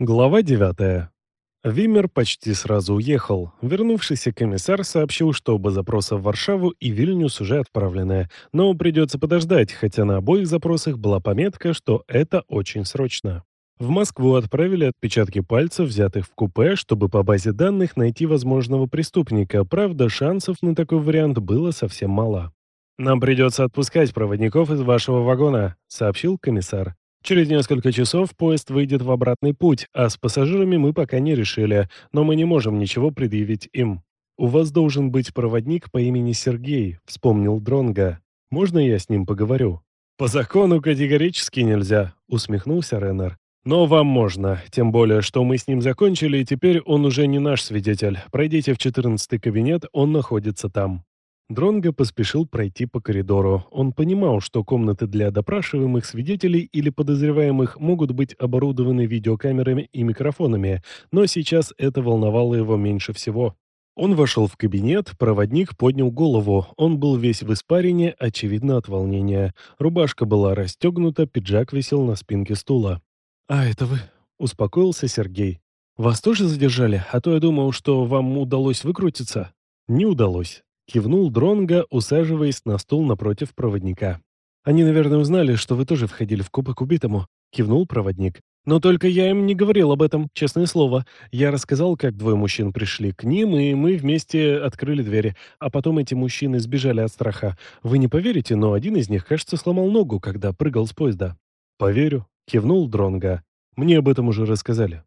Глава 9. Вимер почти сразу уехал. Вернувшийся комиссар сообщил, что оба запроса в Варшаву и Вильнюс уже отправлены, но придется подождать, хотя на обоих запросах была пометка, что это очень срочно. В Москву отправили отпечатки пальцев, взятых в купе, чтобы по базе данных найти возможного преступника, правда, шансов на такой вариант было совсем мало. «Нам придется отпускать проводников из вашего вагона», — сообщил комиссар. Через несколько часов поезд выйдет в обратный путь, а с пассажирами мы пока не решили, но мы не можем ничего предъявить им. У вас должен быть проводник по имени Сергей, вспомнил Дронга. Можно я с ним поговорю? По закону категорически нельзя, усмехнулся Реннер. Но вам можно, тем более, что мы с ним закончили, и теперь он уже не наш свидетель. Пройдите в четырнадцатый кабинет, он находится там. Дронго поспешил пройти по коридору. Он понимал, что комнаты для допрашиваемых свидетелей или подозреваемых могут быть оборудованы видеокамерами и микрофонами, но сейчас это волновало его меньше всего. Он вошел в кабинет, проводник поднял голову. Он был весь в испарине, очевидно от волнения. Рубашка была расстегнута, пиджак висел на спинке стула. «А это вы?» — успокоился Сергей. «Вас тоже задержали? А то я думал, что вам удалось выкрутиться». «Не удалось. Кивнул Дронга, усаживаясь на стул напротив проводника. «Они, наверное, узнали, что вы тоже входили в кубок убитому», — кивнул проводник. «Но только я им не говорил об этом, честное слово. Я рассказал, как двое мужчин пришли к ним, и мы вместе открыли двери. А потом эти мужчины сбежали от страха. Вы не поверите, но один из них, кажется, сломал ногу, когда прыгал с поезда». «Поверю», — кивнул Дронга. «Мне об этом уже рассказали».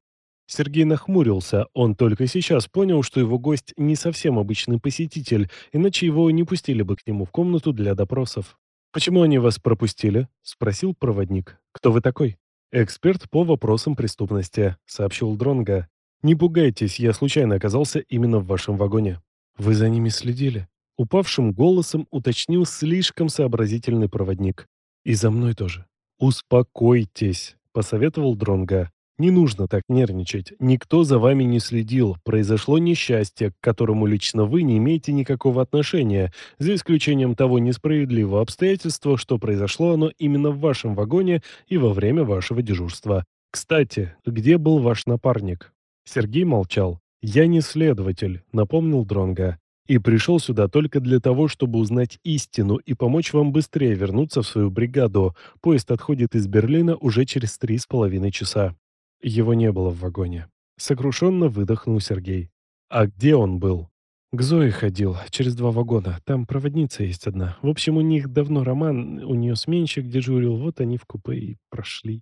Сергей нахмурился, он только сейчас понял, что его гость не совсем обычный посетитель, иначе его не пустили бы к нему в комнату для допросов. «Почему они вас пропустили?» — спросил проводник. «Кто вы такой?» «Эксперт по вопросам преступности», — сообщил Дронга. «Не пугайтесь, я случайно оказался именно в вашем вагоне». «Вы за ними следили?» Упавшим голосом уточнил слишком сообразительный проводник. «И за мной тоже». «Успокойтесь», — посоветовал Дронга. Не нужно так нервничать. Никто за вами не следил. Произошло несчастье, к которому лично вы не имеете никакого отношения, за исключением того несправедливого обстоятельства, что произошло оно именно в вашем вагоне и во время вашего дежурства. Кстати, где был ваш напарник? Сергей молчал. Я не следователь, напомнил Дронга, и пришел сюда только для того, чтобы узнать истину и помочь вам быстрее вернуться в свою бригаду. Поезд отходит из Берлина уже через три с половиной часа. Его не было в вагоне. Сокрушенно выдохнул Сергей. А где он был? К Зое ходил, через два вагона. Там проводница есть одна. В общем, у них давно роман, у нее сменщик дежурил, вот они в купе и прошли.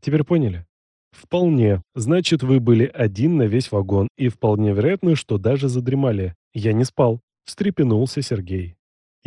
Теперь поняли? Вполне. Значит, вы были один на весь вагон, и вполне вероятно, что даже задремали. Я не спал. Встрепенулся Сергей.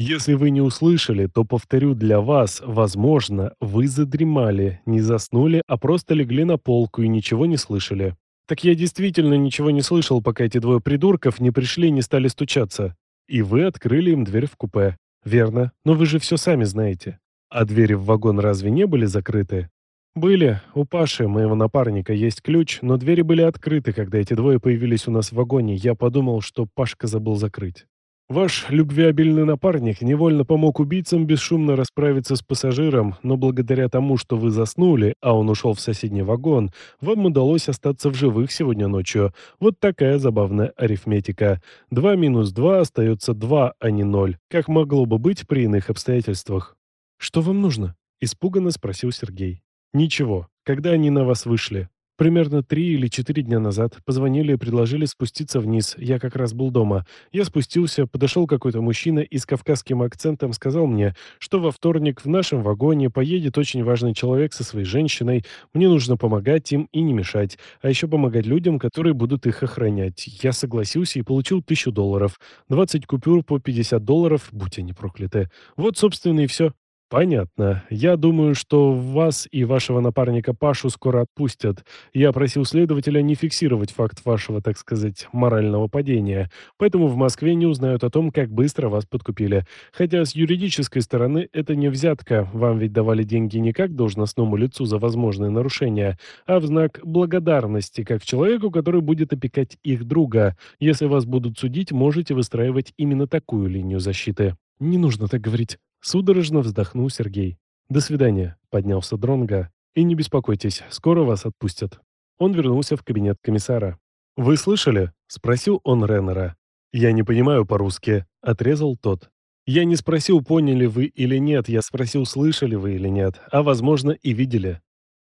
Если вы не услышали, то повторю для вас, возможно, вы задремали, не заснули, а просто легли на полку и ничего не слышали. Так я действительно ничего не слышал, пока эти двое придурков не пришли и не стали стучаться. И вы открыли им дверь в купе. Верно, но вы же все сами знаете. А двери в вагон разве не были закрыты? Были. У Паши, моего напарника, есть ключ, но двери были открыты, когда эти двое появились у нас в вагоне. Я подумал, что Пашка забыл закрыть. Ваш любвеобильный напарник невольно помог убийцам бесшумно расправиться с пассажиром, но благодаря тому, что вы заснули, а он ушел в соседний вагон, вам удалось остаться в живых сегодня ночью. Вот такая забавная арифметика. Два минус два остается два, а не ноль. Как могло бы быть при иных обстоятельствах? «Что вам нужно?» – испуганно спросил Сергей. «Ничего. Когда они на вас вышли?» Примерно три или четыре дня назад позвонили и предложили спуститься вниз. Я как раз был дома. Я спустился, подошел какой-то мужчина и с кавказским акцентом сказал мне, что во вторник в нашем вагоне поедет очень важный человек со своей женщиной. Мне нужно помогать им и не мешать, а еще помогать людям, которые будут их охранять. Я согласился и получил тысячу долларов. 20 купюр по 50 долларов, будь они прокляты. Вот, собственно, и все. «Понятно. Я думаю, что вас и вашего напарника Пашу скоро отпустят. Я просил следователя не фиксировать факт вашего, так сказать, морального падения, поэтому в Москве не узнают о том, как быстро вас подкупили. Хотя с юридической стороны это не взятка, вам ведь давали деньги не как должностному лицу за возможные нарушения, а в знак благодарности, как человеку, который будет опекать их друга. Если вас будут судить, можете выстраивать именно такую линию защиты». «Не нужно так говорить», Судорожно вздохнул Сергей. «До свидания», — поднялся Дронга. «И не беспокойтесь, скоро вас отпустят». Он вернулся в кабинет комиссара. «Вы слышали?» — спросил он Реннера. «Я не понимаю по-русски», — отрезал тот. «Я не спросил, поняли вы или нет, я спросил, слышали вы или нет, а, возможно, и видели».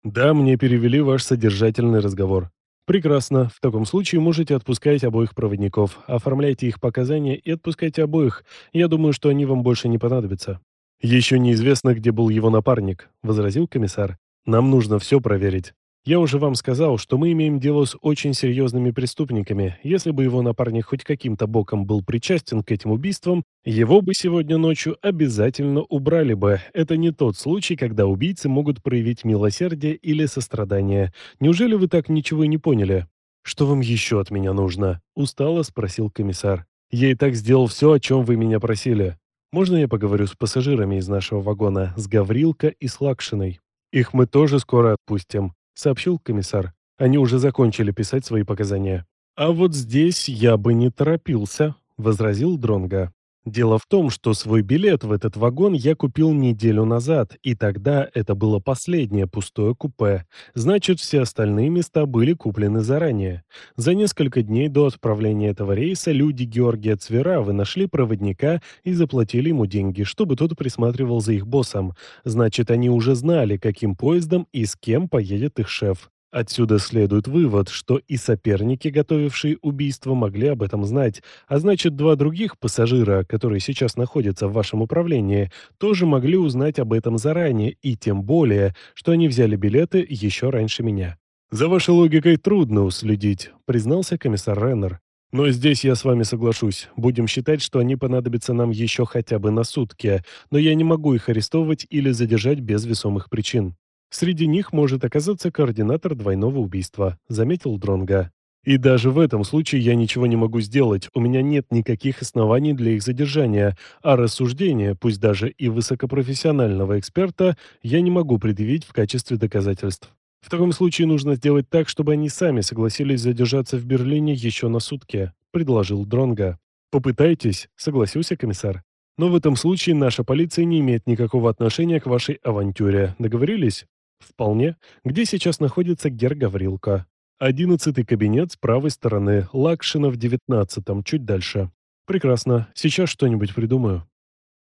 «Да, мне перевели ваш содержательный разговор». «Прекрасно. В таком случае можете отпускать обоих проводников. Оформляйте их показания и отпускайте обоих. Я думаю, что они вам больше не понадобятся». «Еще неизвестно, где был его напарник», — возразил комиссар. «Нам нужно все проверить». Я уже вам сказал, что мы имеем дело с очень серьезными преступниками. Если бы его напарник хоть каким-то боком был причастен к этим убийствам, его бы сегодня ночью обязательно убрали бы. Это не тот случай, когда убийцы могут проявить милосердие или сострадание. Неужели вы так ничего и не поняли? Что вам еще от меня нужно? Устало спросил комиссар. Я и так сделал все, о чем вы меня просили. Можно я поговорю с пассажирами из нашего вагона, с Гаврилко и с Лакшиной? Их мы тоже скоро отпустим сообщил комиссар. Они уже закончили писать свои показания. А вот здесь я бы не торопился, возразил Дронга. Дело в том, что свой билет в этот вагон я купил неделю назад, и тогда это было последнее пустое купе. Значит, все остальные места были куплены заранее. За несколько дней до отправления этого рейса люди Георгия Цверавы нашли проводника и заплатили ему деньги, чтобы тот присматривал за их боссом. Значит, они уже знали, каким поездом и с кем поедет их шеф. Отсюда следует вывод, что и соперники, готовившие убийство, могли об этом знать, а значит, два других пассажира, которые сейчас находятся в вашем управлении, тоже могли узнать об этом заранее, и тем более, что они взяли билеты еще раньше меня. «За вашей логикой трудно уследить», — признался комиссар Реннер. «Но здесь я с вами соглашусь. Будем считать, что они понадобятся нам еще хотя бы на сутки, но я не могу их арестовывать или задержать без весомых причин». Среди них может оказаться координатор двойного убийства, заметил Дронга. И даже в этом случае я ничего не могу сделать, у меня нет никаких оснований для их задержания, а рассуждения, пусть даже и высокопрофессионального эксперта, я не могу предъявить в качестве доказательств. В таком случае нужно сделать так, чтобы они сами согласились задержаться в Берлине еще на сутки, предложил Дронга. Попытайтесь, согласился комиссар. Но в этом случае наша полиция не имеет никакого отношения к вашей авантюре. Договорились? Вполне. Где сейчас находится Гер Гаврилко? Одиннадцатый кабинет с правой стороны, Лакшина в девятнадцатом, чуть дальше. Прекрасно. Сейчас что-нибудь придумаю.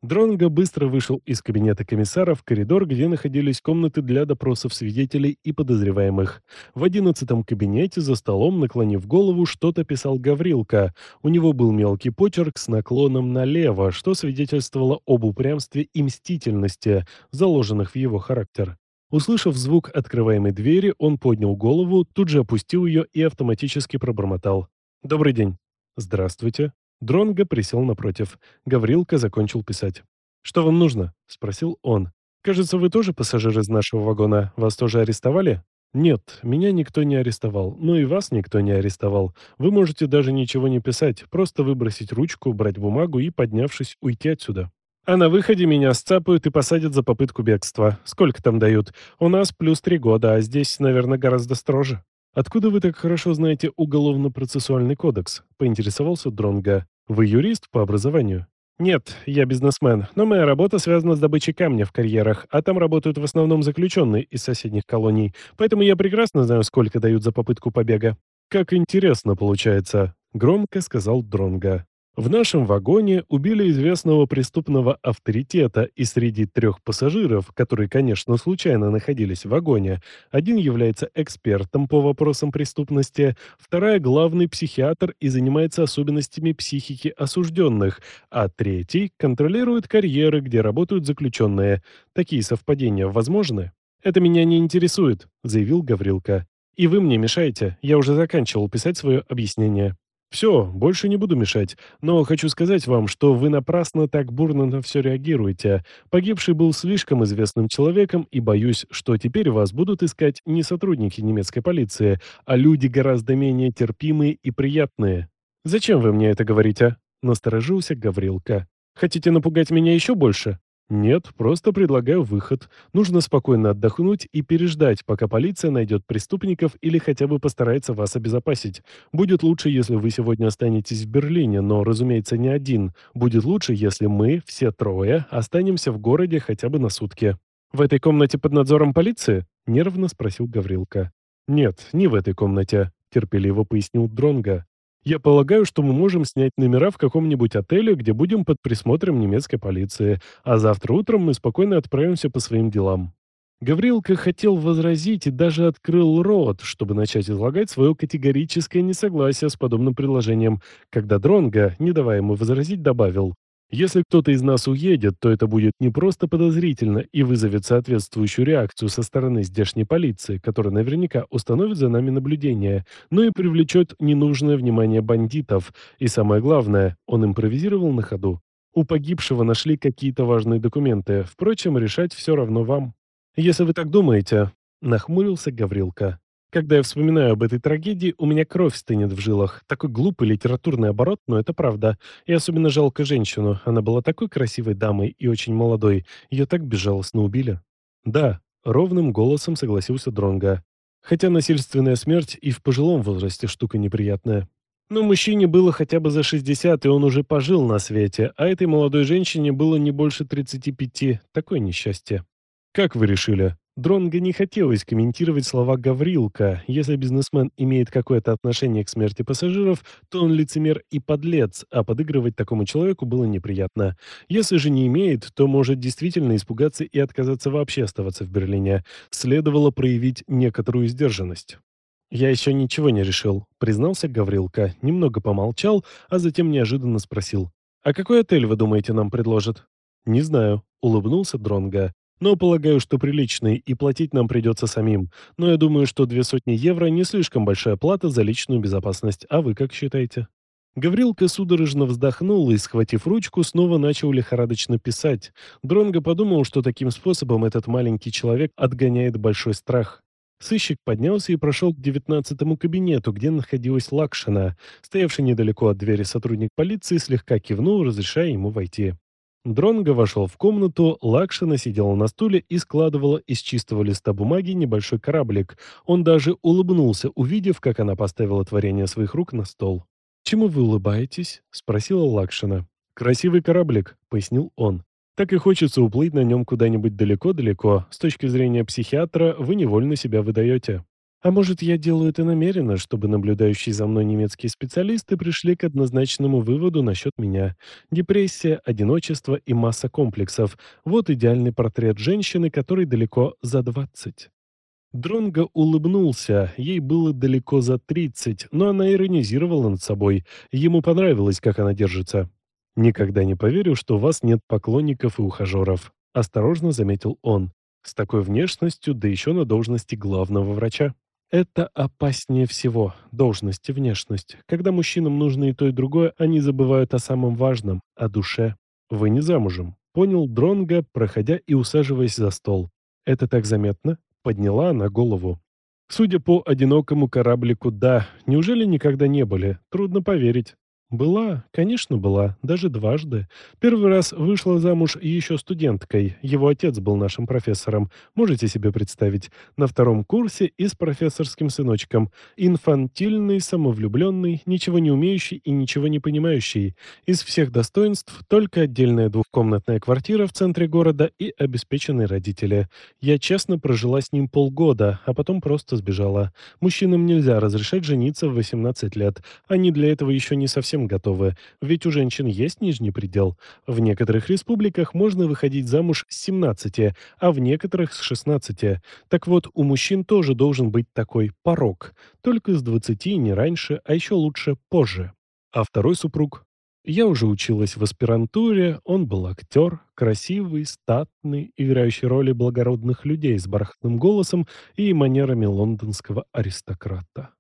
Дронго быстро вышел из кабинета комиссара в коридор, где находились комнаты для допросов свидетелей и подозреваемых. В одиннадцатом кабинете за столом, наклонив голову, что-то писал Гаврилка. У него был мелкий почерк с наклоном налево, что свидетельствовало об упрямстве и мстительности, заложенных в его характер. Услышав звук открываемой двери, он поднял голову, тут же опустил ее и автоматически пробормотал. «Добрый день». «Здравствуйте». Дронго присел напротив. Гаврилка закончил писать. «Что вам нужно?» — спросил он. «Кажется, вы тоже пассажир из нашего вагона. Вас тоже арестовали?» «Нет, меня никто не арестовал. Ну и вас никто не арестовал. Вы можете даже ничего не писать, просто выбросить ручку, брать бумагу и, поднявшись, уйти отсюда». А на выходе меня сцапают и посадят за попытку бегства. Сколько там дают? У нас плюс три года, а здесь, наверное, гораздо строже. Откуда вы так хорошо знаете уголовно-процессуальный кодекс? Поинтересовался Дронга. Вы юрист по образованию? Нет, я бизнесмен, но моя работа связана с добычей камня в карьерах, а там работают в основном заключенные из соседних колоний, поэтому я прекрасно знаю, сколько дают за попытку побега. Как интересно получается, громко сказал Дронга. В нашем вагоне убили известного преступного авторитета, и среди трех пассажиров, которые, конечно, случайно находились в вагоне, один является экспертом по вопросам преступности, вторая – главный психиатр и занимается особенностями психики осужденных, а третий контролирует карьеры, где работают заключенные. Такие совпадения возможны? «Это меня не интересует», – заявил Гаврилка. «И вы мне мешаете. Я уже заканчивал писать свое объяснение». «Все, больше не буду мешать, но хочу сказать вам, что вы напрасно так бурно на все реагируете. Погибший был слишком известным человеком, и боюсь, что теперь вас будут искать не сотрудники немецкой полиции, а люди гораздо менее терпимые и приятные. Зачем вы мне это говорите?» – насторожился Гаврилка. «Хотите напугать меня еще больше?» «Нет, просто предлагаю выход. Нужно спокойно отдохнуть и переждать, пока полиция найдет преступников или хотя бы постарается вас обезопасить. Будет лучше, если вы сегодня останетесь в Берлине, но, разумеется, не один. Будет лучше, если мы, все трое, останемся в городе хотя бы на сутки». «В этой комнате под надзором полиции?» — нервно спросил Гаврилка. «Нет, не в этой комнате», — терпеливо пояснил Дронга. «Я полагаю, что мы можем снять номера в каком-нибудь отеле, где будем под присмотром немецкой полиции, а завтра утром мы спокойно отправимся по своим делам». Гаврилка хотел возразить и даже открыл рот, чтобы начать излагать свое категорическое несогласие с подобным предложением, когда Дронга, не давая ему возразить, добавил если кто-то из нас уедет, то это будет не просто подозрительно и вызовет соответствующую реакцию со стороны здешней полиции, которая наверняка установит за нами наблюдение, но и привлечет ненужное внимание бандитов. И самое главное, он импровизировал на ходу. У погибшего нашли какие-то важные документы. Впрочем, решать все равно вам. Если вы так думаете, нахмурился Гаврилка. Когда я вспоминаю об этой трагедии, у меня кровь стынет в жилах. Такой глупый литературный оборот, но это правда. И особенно жалко женщину. Она была такой красивой дамой и очень молодой. Ее так безжалостно убили. Да, ровным голосом согласился Дронга. Хотя насильственная смерть и в пожилом возрасте штука неприятная. Но мужчине было хотя бы за 60, и он уже пожил на свете, а этой молодой женщине было не больше 35. Такое несчастье. Как вы решили? Дронго не хотелось комментировать слова Гаврилка. Если бизнесмен имеет какое-то отношение к смерти пассажиров, то он лицемер и подлец, а подыгрывать такому человеку было неприятно. Если же не имеет, то может действительно испугаться и отказаться вообще оставаться в Берлине. Следовало проявить некоторую сдержанность. «Я еще ничего не решил», — признался Гаврилка, немного помолчал, а затем неожиданно спросил. «А какой отель, вы думаете, нам предложат?» «Не знаю», — улыбнулся Дронга. Но полагаю, что приличный, и платить нам придется самим. Но я думаю, что две сотни евро не слишком большая плата за личную безопасность. А вы как считаете? Гаврилка судорожно вздохнул и, схватив ручку, снова начал лихорадочно писать. Дронго подумал, что таким способом этот маленький человек отгоняет большой страх. Сыщик поднялся и прошел к девятнадцатому кабинету, где находилась Лакшина. Стоявший недалеко от двери сотрудник полиции слегка кивнул, разрешая ему войти. Дронго вошел в комнату, Лакшина сидела на стуле и складывала из чистого листа бумаги небольшой кораблик. Он даже улыбнулся, увидев, как она поставила творение своих рук на стол. «Чему вы улыбаетесь?» — спросила Лакшина. «Красивый кораблик», — пояснил он. «Так и хочется уплыть на нем куда-нибудь далеко-далеко. С точки зрения психиатра вы невольно себя выдаете». А может, я делаю это намеренно, чтобы наблюдающие за мной немецкие специалисты пришли к однозначному выводу насчет меня. Депрессия, одиночество и масса комплексов. Вот идеальный портрет женщины, которой далеко за 20. Дронго улыбнулся, ей было далеко за 30, но она иронизировала над собой. Ему понравилось, как она держится. «Никогда не поверю, что у вас нет поклонников и ухажеров», — осторожно заметил он. «С такой внешностью, да еще на должности главного врача». Это опаснее всего, должность и внешность. Когда мужчинам нужно и то, и другое, они забывают о самом важном, о душе. Вы не замужем, понял Дронга, проходя и усаживаясь за стол. Это так заметно? Подняла она голову. Судя по одинокому кораблику, да. Неужели никогда не были? Трудно поверить. Была, конечно, была, даже дважды. Первый раз вышла замуж еще студенткой. Его отец был нашим профессором. Можете себе представить? На втором курсе и с профессорским сыночком. Инфантильный, самовлюбленный, ничего не умеющий и ничего не понимающий. Из всех достоинств только отдельная двухкомнатная квартира в центре города и обеспеченные родители. Я честно прожила с ним полгода, а потом просто сбежала. Мужчинам нельзя разрешать жениться в 18 лет. Они для этого еще не совсем совсем готовы, ведь у женщин есть нижний предел. В некоторых республиках можно выходить замуж с 17, а в некоторых с 16. Так вот, у мужчин тоже должен быть такой порог, только с 20 не раньше, а еще лучше позже. А второй супруг я уже училась в аспирантуре, он был актер, красивый, статный, играющий роли благородных людей с бархатным голосом и манерами лондонского аристократа.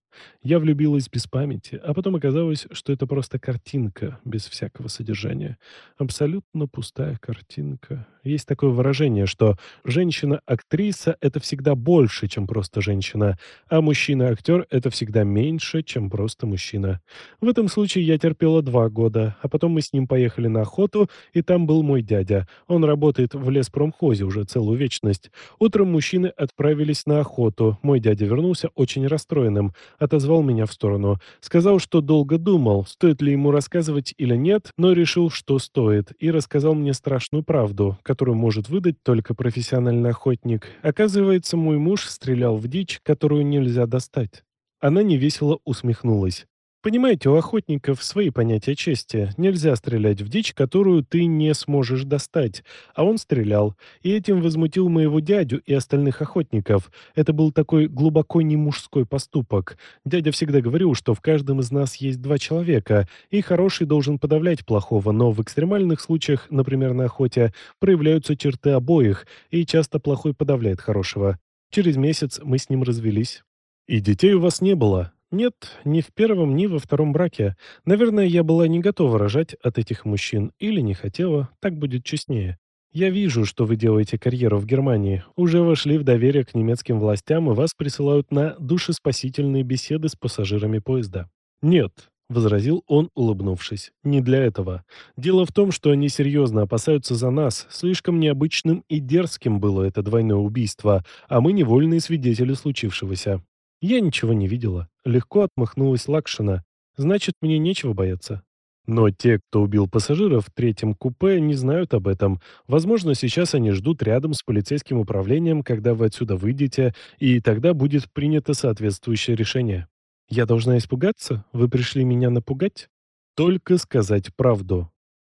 Я влюбилась без памяти, а потом оказалось, что это просто картинка, без всякого содержания. Абсолютно пустая картинка. Есть такое выражение, что женщина-актриса — это всегда больше, чем просто женщина, а мужчина-актер — это всегда меньше, чем просто мужчина. В этом случае я терпела два года, а потом мы с ним поехали на охоту, и там был мой дядя. Он работает в леспромхозе уже целую вечность. Утром мужчины отправились на охоту. Мой дядя вернулся очень расстроенным. Отозвал меня в сторону. Сказал, что долго думал, стоит ли ему рассказывать или нет, но решил, что стоит, и рассказал мне страшную правду, которую может выдать только профессиональный охотник. Оказывается, мой муж стрелял в дичь, которую нельзя достать. Она невесело усмехнулась. Понимаете, у охотников свои понятия чести. Нельзя стрелять в дичь, которую ты не сможешь достать. А он стрелял. И этим возмутил моего дядю и остальных охотников. Это был такой глубоко не мужской поступок. Дядя всегда говорил, что в каждом из нас есть два человека, и хороший должен подавлять плохого, но в экстремальных случаях, например, на охоте, проявляются черты обоих, и часто плохой подавляет хорошего. Через месяц мы с ним развелись. И детей у вас не было. Нет, ни в первом, ни во втором браке. Наверное, я была не готова рожать от этих мужчин. Или не хотела. Так будет честнее. Я вижу, что вы делаете карьеру в Германии. Уже вошли в доверие к немецким властям и вас присылают на душеспасительные беседы с пассажирами поезда. Нет, — возразил он, улыбнувшись. «Не для этого. Дело в том, что они серьезно опасаются за нас. Слишком необычным и дерзким было это двойное убийство, а мы невольные свидетели случившегося. Я ничего не видела. Легко отмахнулась Лакшина. Значит, мне нечего бояться. Но те, кто убил пассажиров в третьем купе, не знают об этом. Возможно, сейчас они ждут рядом с полицейским управлением, когда вы отсюда выйдете, и тогда будет принято соответствующее решение. Я должна испугаться? Вы пришли меня напугать? Только сказать правду.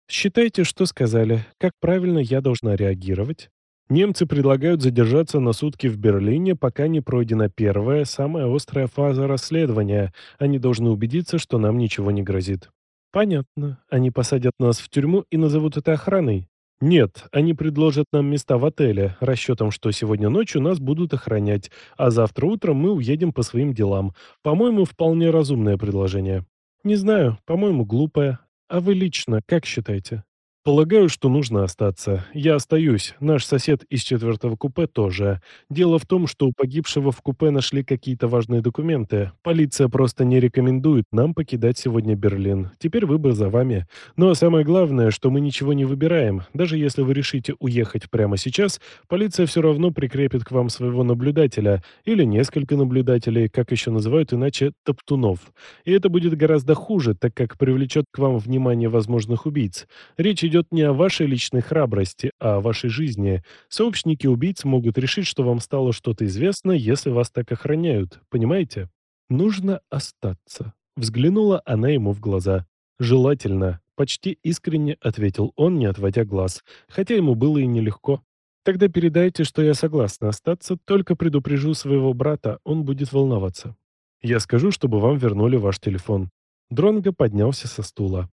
Считайте, что сказали. Как правильно я должна реагировать? Немцы предлагают задержаться на сутки в Берлине, пока не пройдена первая, самая острая фаза расследования. Они должны убедиться, что нам ничего не грозит. Понятно. Они посадят нас в тюрьму и назовут это охраной. Нет, они предложат нам места в отеле, расчетом, что сегодня ночью нас будут охранять, а завтра утром мы уедем по своим делам. По-моему, вполне разумное предложение. Не знаю, по-моему, глупое. А вы лично как считаете? Полагаю, что нужно остаться. Я остаюсь. Наш сосед из четвертого купе тоже. Дело в том, что у погибшего в купе нашли какие-то важные документы. Полиция просто не рекомендует нам покидать сегодня Берлин. Теперь выбор за вами. Но самое главное, что мы ничего не выбираем. Даже если вы решите уехать прямо сейчас, полиция все равно прикрепит к вам своего наблюдателя или несколько наблюдателей, как еще называют иначе, топтунов. И это будет гораздо хуже, так как привлечет к вам внимание возможных убийц. Речь идет идет не о вашей личной храбрости, а о вашей жизни. Сообщники убийц могут решить, что вам стало что-то известно, если вас так охраняют. Понимаете? Нужно остаться. Взглянула она ему в глаза. Желательно. Почти искренне ответил он, не отводя глаз. Хотя ему было и нелегко. Тогда передайте, что я согласна остаться, только предупрежу своего брата, он будет волноваться. Я скажу, чтобы вам вернули ваш телефон. Дронго поднялся со стула.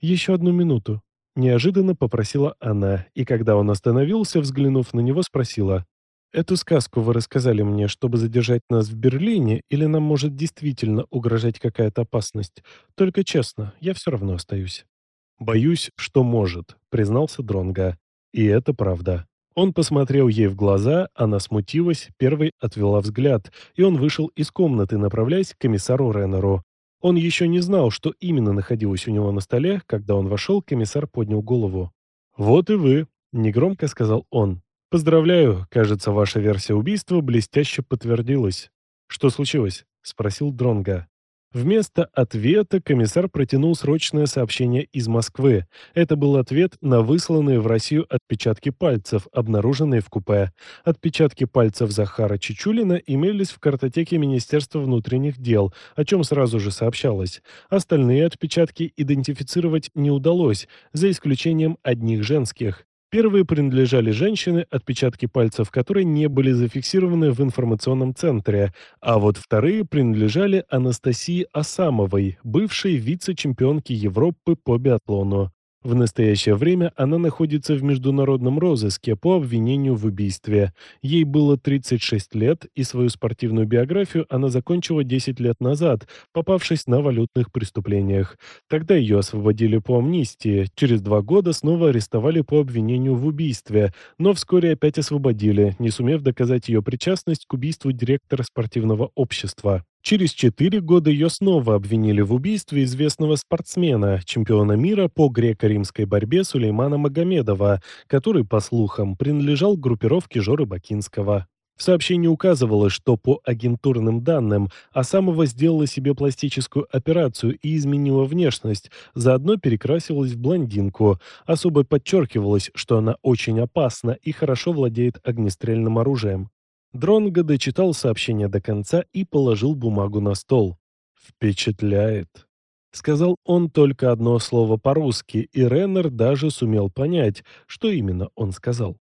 «Еще одну минуту. Неожиданно попросила она, и когда он остановился, взглянув на него, спросила, «Эту сказку вы рассказали мне, чтобы задержать нас в Берлине, или нам может действительно угрожать какая-то опасность? Только честно, я все равно остаюсь». «Боюсь, что может», — признался Дронга. И это правда. Он посмотрел ей в глаза, она смутилась, первой отвела взгляд, и он вышел из комнаты, направляясь к комиссару Реннеру. Он еще не знал, что именно находилось у него на столе, когда он вошел, комиссар поднял голову. «Вот и вы», — негромко сказал он. «Поздравляю, кажется, ваша версия убийства блестяще подтвердилась». «Что случилось?» — спросил Дронга. Вместо ответа комиссар протянул срочное сообщение из Москвы. Это был ответ на высланные в Россию отпечатки пальцев, обнаруженные в купе. Отпечатки пальцев Захара Чичулина имелись в картотеке Министерства внутренних дел, о чем сразу же сообщалось. Остальные отпечатки идентифицировать не удалось, за исключением одних женских. Первые принадлежали женщины, отпечатки пальцев которой не были зафиксированы в информационном центре, а вот вторые принадлежали Анастасии Асамовой, бывшей вице-чемпионке Европы по биатлону. В настоящее время она находится в международном розыске по обвинению в убийстве. Ей было 36 лет, и свою спортивную биографию она закончила 10 лет назад, попавшись на валютных преступлениях. Тогда ее освободили по амнистии, через два года снова арестовали по обвинению в убийстве, но вскоре опять освободили, не сумев доказать ее причастность к убийству директора спортивного общества. Через четыре года ее снова обвинили в убийстве известного спортсмена, чемпиона мира по греко-римской борьбе Сулеймана Магомедова, который, по слухам, принадлежал группировке Жоры Бакинского. В сообщении указывалось, что по агентурным данным Асамова сделала себе пластическую операцию и изменила внешность, заодно перекрасилась в блондинку. Особо подчеркивалось, что она очень опасна и хорошо владеет огнестрельным оружием. Дронго дочитал сообщение до конца и положил бумагу на стол. «Впечатляет», — сказал он только одно слово по-русски, и Реннер даже сумел понять, что именно он сказал.